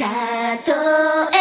たとえ。